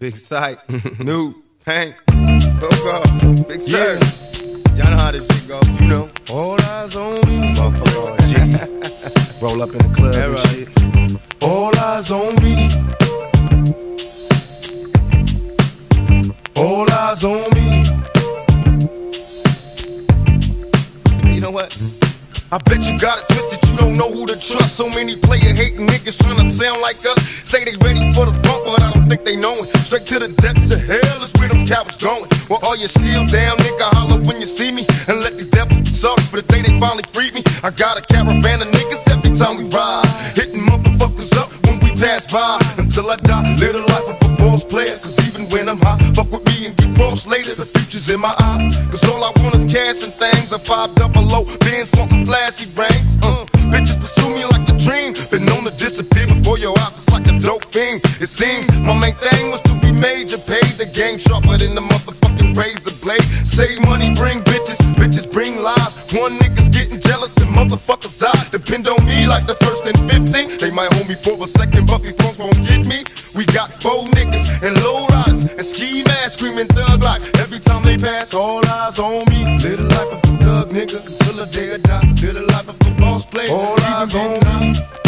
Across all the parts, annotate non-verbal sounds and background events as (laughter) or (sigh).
Big Syke, (laughs) New, Hank, Coco, Big Sur. Y'all know how this shit go. You know. All eyes on me. Motherfucker, G. Roll up in the club and right. shit. All eyes on me. All eyes on me. You know what? I bet you got it twisted, you don't know who to trust. So many player hating niggas trying to sound like us. Say they ready for the front, but They knowin'. Straight to the depths of hell is where them cowards going. Well, all you still down, nigga? Holler when you see me. And let these devils be sorry for the day they finally freed me. I got a caravan of niggas every time we ride. Hitting motherfuckers up when we pass by. Until I die, live the life of a boss player. Cause even when I'm high, fuck with me and get crossed later. The future's in my eyes. Cause all I want is cash and things. A five double low, bands wanting flashy rings. Fiend. It seems my main thing was to be major. Paid the game sharper than the motherfucking razor blade. Save money, bring bitches. Bitches bring lies. One nigga's getting jealous and motherfuckers die. Depend on me like the first and 15. They might hold me for a second, but these punks won't get me. We got four niggas and low riders and ski masks screaming thug like every time they pass. All eyes on me. Live the life of a thug nigga until the day I die. Live the life of a boss player. All eyes on me.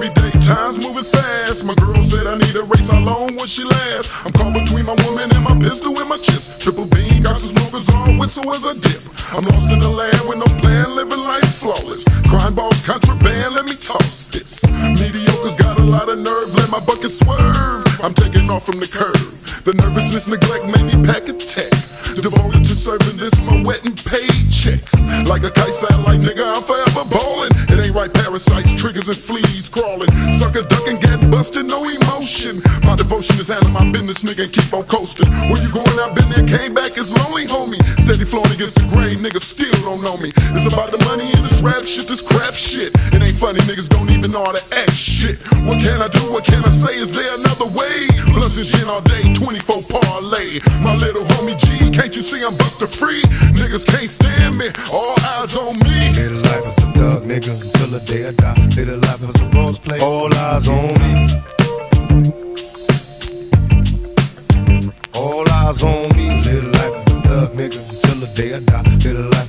World's changing every day, time's moving fast. My girl said I need a race, how long will she last? I'm caught between my woman and my pistol and my chips. Triple beam, got some smokers on, whistle as a dip. I'm lost in the land with no plan, living life flawless. Crime balls, contraband, let me toss this. Mediocre's got a lot of nerve, let my bucket swerve. I'm taking off from the curb. The nervousness, neglect made me pack a tech. Devoted to serving this, my wet and paychecks. Like a kite satellite, nigga, I'm forever ballin'. Right, parasites, triggers, and fleas crawling. Sucker ducking, get busted, no emotion. My devotion is out of my business, nigga, and keep on coasting. Where you going? I've been there, came back, it's lonely, homie. Steady flowing against the grain, niggas still don't know me. It's about the money and this rap shit, this crap shit. It ain't funny, niggas don't even know how to act shit. What can I do? What can I say? Is there another way? Blunts and Alizé, 24 parlay. My little homie G, can't you see I'm buster free? Niggas can't stand me, all eyes on me. Life as a thug nigga until the day I die. Life as a boss player. All eyes on me. All eyes on me. Live the life a thug nigga until the day I die. Live the life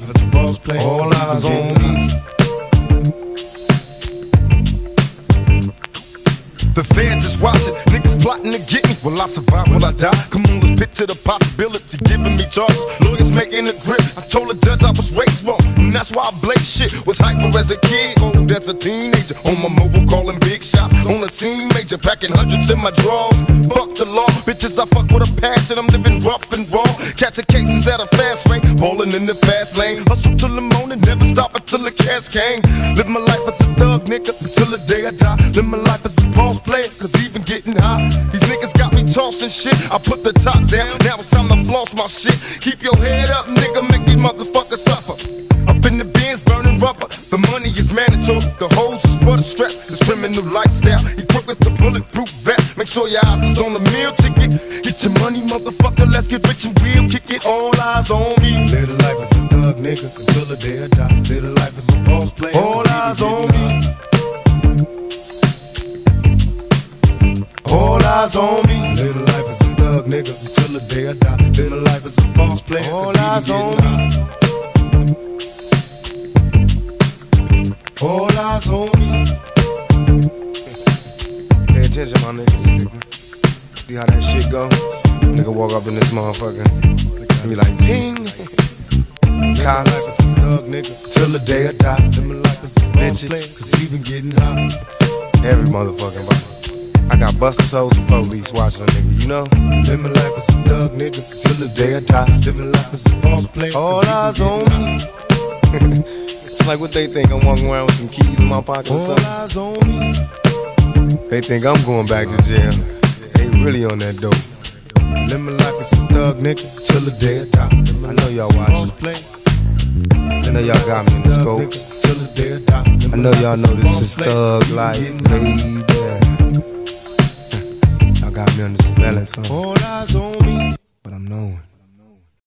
niggas plotting to get me. Will I survive? Will I die? Come on, let's picture the possibility. Giving me charges, lawyers making a grip. I told the judge I was raised wrong, and that's why I blaze shit. Was hyper as a kid, old as a teenager. On my mobile, calling big shots. On the scene, major, packing hundreds in my drawers. Fuck the law, bitches, I fuck with a passion. I'm living rough and raw. Catching cases at a fast rate, balling in the fast lane. Hustle till the morning, never stop until the cash came. Live my life as a thug, nigga, until the day I die. Live my life as a boss player, cause even getting high. These niggas got me tossing shit. I put the top down, now it's time to floss my shit. Keep your head up, nigga, make these motherfuckers suffer. Up in the Benz, burning rubber. The money is mandatory, the hose is for the stress. This criminal lifestyle, equipped with the bulletproof vest. Make sure your eyes is on the meal ticket. Get your money, motherfucker, let's get rich and real. Kick it, all eyes on me. Little life is a thug, nigga, until the day I die. Little life is a boss player. All eyes on me. Eyes on me. Live the life as a thug, nigga, until the day I die. Live the life as a boss player. All eyes on me. All eyes on me. Pay attention, my niggas. Nigga. See how that shit go? Nigga walk up in this motherfucker. and Be like, ping. Cops. A thug, nigga, till the day I die. Live life as a player, cause even getting high. Every motherfucking body. I got busted souls and police watching a nigga, you know? Live my life as a thug, nigga, till the day I die. Live my life as a boss player. All eyes on me. It's like what they think. I'm walking around with some keys in my pocket or All eyes on me. They think I'm going back to jail. They really on that dope. Live my life as a thug, nigga, till the day I die. I know y'all watching. I know y'all got me in the Thug, scopes. Till the there, doctor. I know y'all know this is thug life, baby me on this balance. All eyes on me. But I'm knowing.